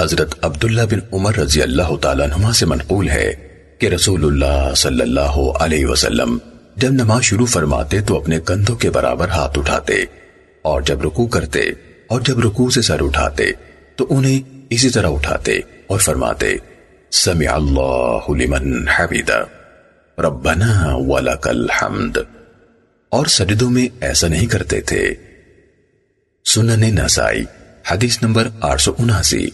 حضرت عبداللہ بن عمر رضی اللہ تعالیٰ نما سے منقول ہے کہ رسول اللہ صلی اللہ علیہ وسلم جب نماز شروع فرماتے تو اپنے کندھوں کے برابر ہاتھ اٹھاتے اور جب رکو کرتے اور جب رکو سے سر اٹھاتے تو انہیں اسی طرح اٹھاتے اور فرماتے، سمع اللہ لمن حمید ربنا ولک الحمد. اور سجدوں میں ایسا نہیں کرتے تھے۔ سنن نسائی، حدیث نمبر آٹھ سو اناسی۔